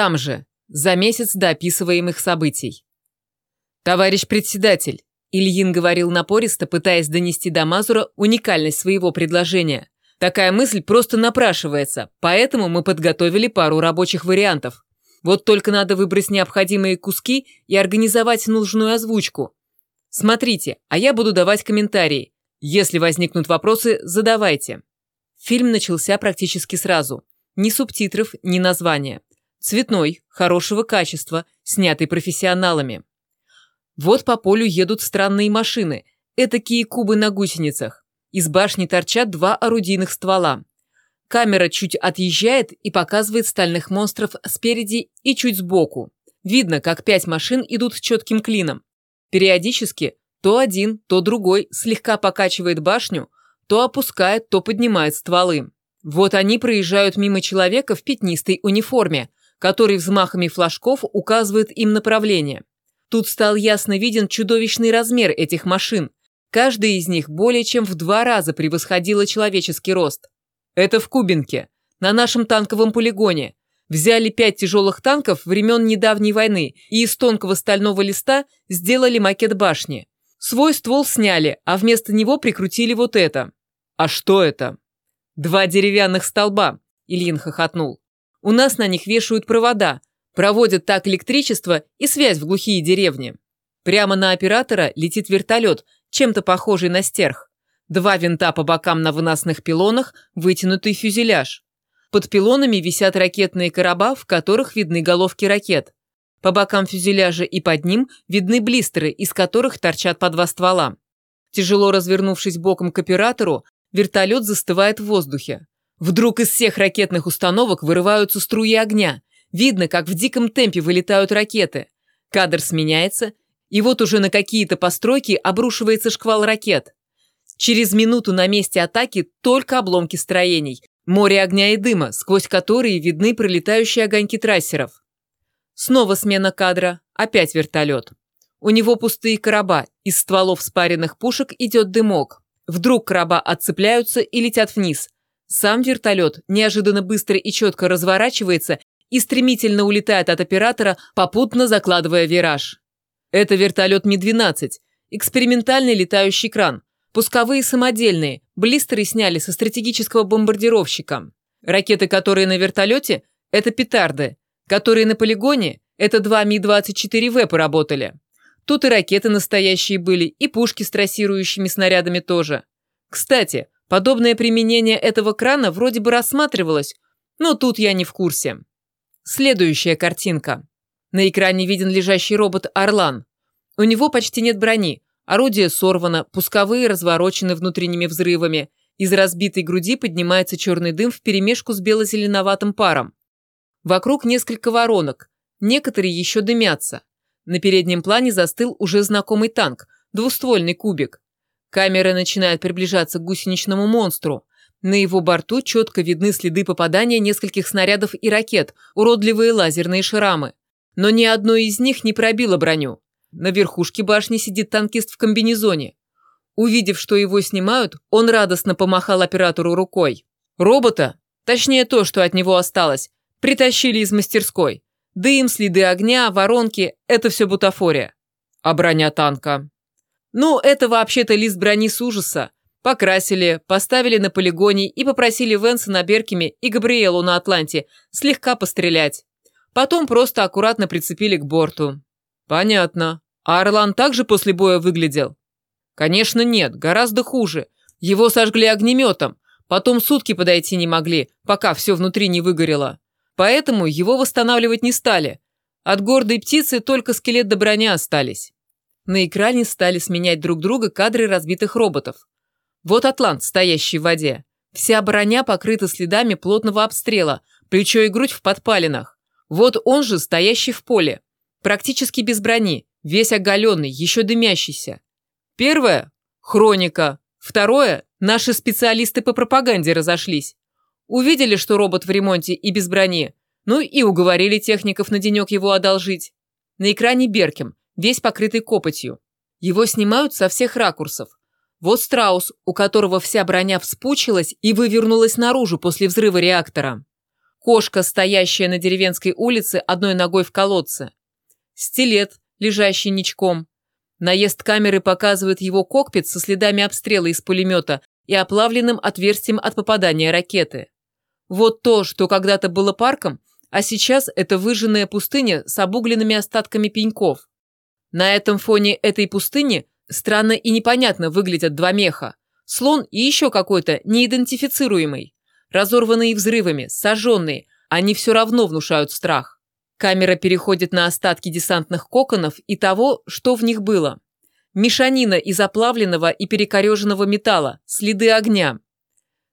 там же, за месяц до описываемых событий. «Товарищ председатель», Ильин говорил напористо, пытаясь донести до Мазура уникальность своего предложения. Такая мысль просто напрашивается, поэтому мы подготовили пару рабочих вариантов. Вот только надо выбрать необходимые куски и организовать нужную озвучку. Смотрите, а я буду давать комментарии. Если возникнут вопросы, задавайте. Фильм начался практически сразу. Ни субтитров, ни названия. Цветной, хорошего качества, снятый профессионалами. Вот по полю едут странные машины, этакие кубы на гусеницах. Из башни торчат два орудийных ствола. Камера чуть отъезжает и показывает стальных монстров спереди и чуть сбоку. Видно, как пять машин идут четким клином. Периодически то один, то другой слегка покачивает башню, то опускает, то поднимает стволы. Вот они проезжают мимо человека в пятнистой униформе, который взмахами флажков указывает им направление. Тут стал ясно виден чудовищный размер этих машин. Каждая из них более чем в два раза превосходила человеческий рост. Это в Кубинке, на нашем танковом полигоне. Взяли пять тяжелых танков времен недавней войны и из тонкого стального листа сделали макет башни. Свой ствол сняли, а вместо него прикрутили вот это. А что это? Два деревянных столба, Ильин хохотнул. У нас на них вешают провода, Проводят так электричество и связь в глухие деревни. Прямо на оператора летит вертолет, чем-то похожий на стерх. Два винта по бокам на выносных пилонах, вытянутый фюзеляж. Под пилонами висят ракетные короба, в которых видны головки ракет. По бокам фюзеляжа и под ним видны блистеры, из которых торчат по два ствола. Тяжело развернувшись боком к оператору, вертолет застывает в воздухе. Вдруг из всех ракетных установок вырываются струи огня, Видно, как в диком темпе вылетают ракеты. Кадр сменяется, и вот уже на какие-то постройки обрушивается шквал ракет. Через минуту на месте атаки только обломки строений, море огня и дыма, сквозь которые видны пролетающие огоньки трассеров. Снова смена кадра, опять вертолет. У него пустые короба, из стволов спаренных пушек идет дымок. Вдруг короба отцепляются и летят вниз. Сам вертолет неожиданно быстро и четко разворачивается и стремительно улетает от оператора, попутно закладывая вираж. Это вертолет Ми-12, экспериментальный летающий кран, пусковые самодельные, блистеры сняли со стратегического бомбардировщика. Ракеты, которые на вертолете, это петарды, которые на полигоне, это два Ми-24В поработали. Тут и ракеты настоящие были, и пушки с трассирующими снарядами тоже. Кстати, подобное применение этого крана вроде бы рассматривалось, но тут я не в курсе. Следующая картинка. На экране виден лежащий робот «Орлан». У него почти нет брони, орудие сорвано, пусковые разворочены внутренними взрывами. Из разбитой груди поднимается черный дым вперемешку с бело-зеленоватым паром. Вокруг несколько воронок, некоторые еще дымятся. На переднем плане застыл уже знакомый танк, двуствольный кубик. Камера начинает приближаться к гусеничному монстру. На его борту четко видны следы попадания нескольких снарядов и ракет, уродливые лазерные шрамы. Но ни одной из них не пробило броню. На верхушке башни сидит танкист в комбинезоне. Увидев, что его снимают, он радостно помахал оператору рукой. Робота, точнее то, что от него осталось, притащили из мастерской. Дым, следы огня, воронки – это все бутафория. А броня танка? Ну, это вообще-то лист брони с ужаса. Покрасили, поставили на полигоне и попросили Венса на Беркеме и Габриэлу на Атланте слегка пострелять. Потом просто аккуратно прицепили к борту. Понятно. А Орлан также после боя выглядел? Конечно нет, гораздо хуже. Его сожгли огнеметом. Потом сутки подойти не могли, пока все внутри не выгорело. Поэтому его восстанавливать не стали. От гордой птицы только скелет до броня остались. На экране стали сменять друг друга кадры разбитых роботов. Вот атлант, стоящий в воде. Вся броня покрыта следами плотного обстрела, плечо и грудь в подпалинах. Вот он же, стоящий в поле. Практически без брони, весь оголенный, еще дымящийся. Первое – хроника. Второе – наши специалисты по пропаганде разошлись. Увидели, что робот в ремонте и без брони, ну и уговорили техников на денек его одолжить. На экране Беркем, весь покрытый копотью. Его снимают со всех ракурсов. Вот страус, у которого вся броня вспучилась и вывернулась наружу после взрыва реактора. кошка, стоящая на деревенской улице одной ногой в колодце, стилет, лежащий ничком. Наезд камеры показывает его кокпит со следами обстрела из пулемета и оплавленным отверстием от попадания ракеты. Вот то, что когда-то было парком, а сейчас это выжженная пустыня с обугленными остатками пеньков. На этом фоне этой пустыни странно и непонятно выглядят два меха. Слон и еще какой-то неидентифицируемый. Разорванные взрывами, сожженные, они все равно внушают страх. Камера переходит на остатки десантных коконов и того, что в них было. Мешанина из оплавленного и перекореженного металла, следы огня.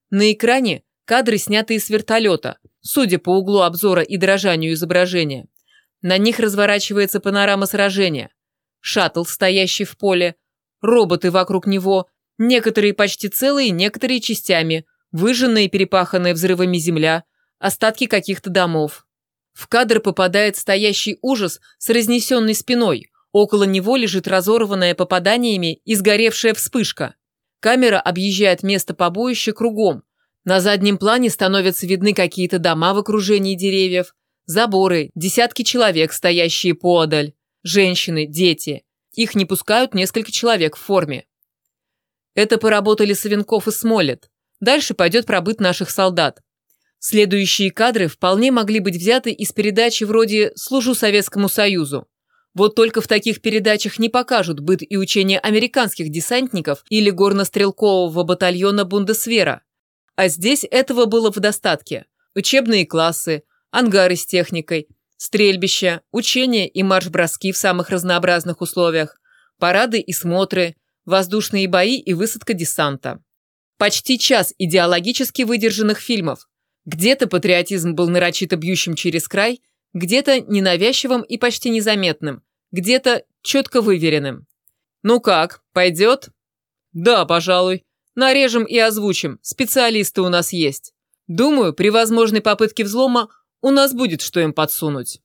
На экране кадры, снятые с вертолета, судя по углу обзора и дрожанию изображения. На них разворачивается панорама сражения. Шаттл, стоящий в поле, роботы вокруг него, некоторые почти целые, некоторые частями, выжженная и перепаханная взрывами земля, остатки каких-то домов. В кадр попадает стоящий ужас с разнесенной спиной. Около него лежит разорванная попаданиями и сгоревшая вспышка. Камера объезжает место побоища кругом, на заднем плане становятся видны какие-то дома в окружении деревьев, заборы, десятки человек, стоящие поодаль, женщины, дети. Их не пускают несколько человек в форме. Это поработали Савенков и Смолет. Дальше пойдет пробыт наших солдат. Следующие кадры вполне могли быть взяты из передачи вроде «Служу Советскому Союзу». Вот только в таких передачах не покажут быт и учения американских десантников или горнострелкового батальона Бундесвера. А здесь этого было в достатке. Учебные классы, ангары с техникой, стрельбища, учения и марш-броски в самых разнообразных условиях, парады и смотры, воздушные бои и высадка десанта. Почти час идеологически выдержанных фильмов. Где-то патриотизм был нарочито бьющим через край, где-то ненавязчивым и почти незаметным, где-то четко выверенным. «Ну как, пойдет?» «Да, пожалуй», Нарежем и озвучим, специалисты у нас есть. Думаю, при возможной попытке взлома у нас будет что им подсунуть.